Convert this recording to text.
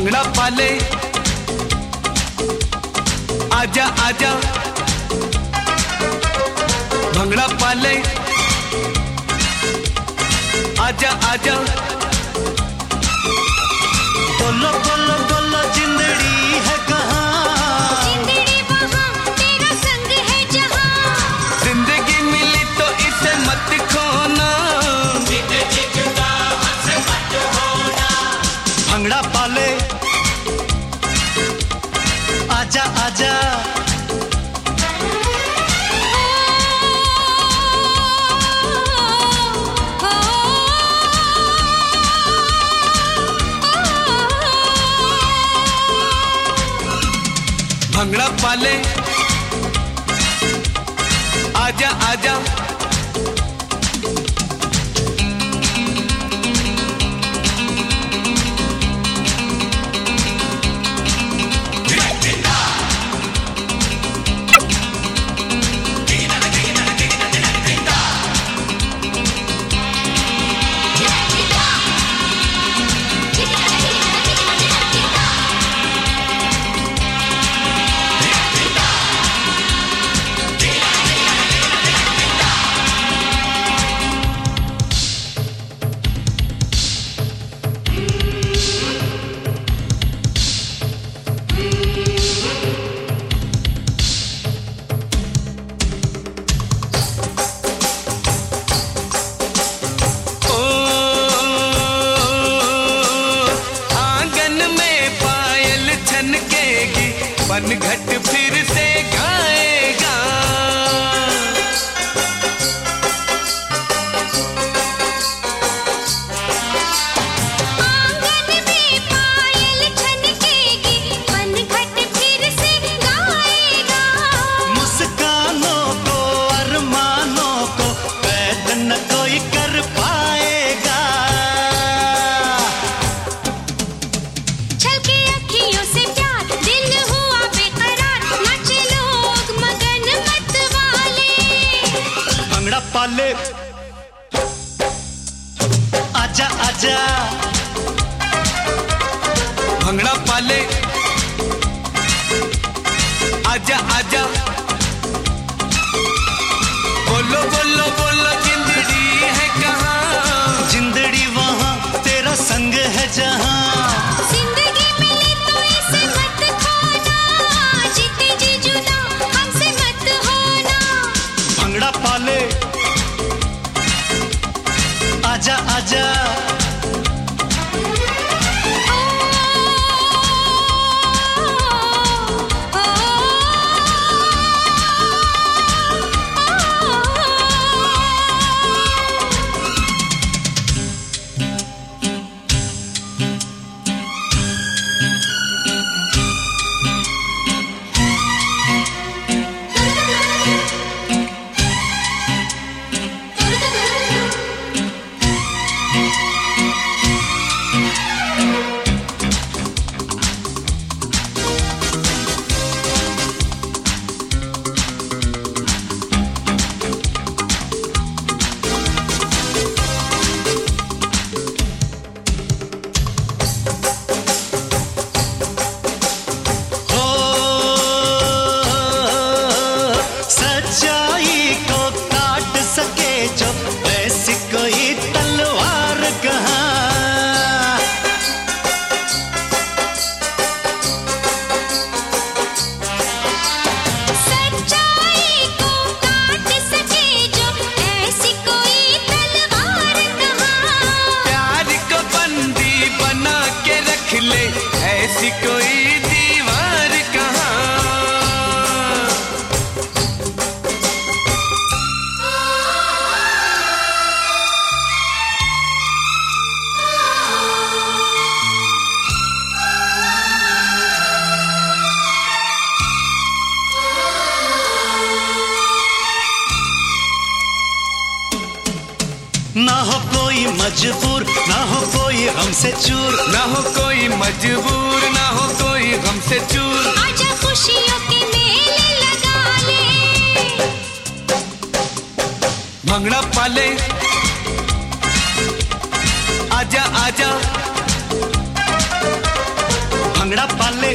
भंगड़ा पाले आजा आजा। भंगड़ा पाले आजा आजा। बोलो बोलो बोलो। पाले आजा आजा। बनघट फिर से गाएगा आजा आजा भंगड़ा पाले। आजा आजा। बोलो बोलो बोलो ज़िंदगी है कहाँ? जिंदड़ी वहाँ तेरा संग है जहाँ। ज़िंदगी मिली तो रख ऐसी कोई ना हो कोई मजबूर ना हो कोई गम से चूर। ना हो कोई मजबूर ना हो कोई गम से चूर। आजा खुशियों के मेले लगा ले। भंगड़ा पाले। आजा आजा। भंगड़ा पाले।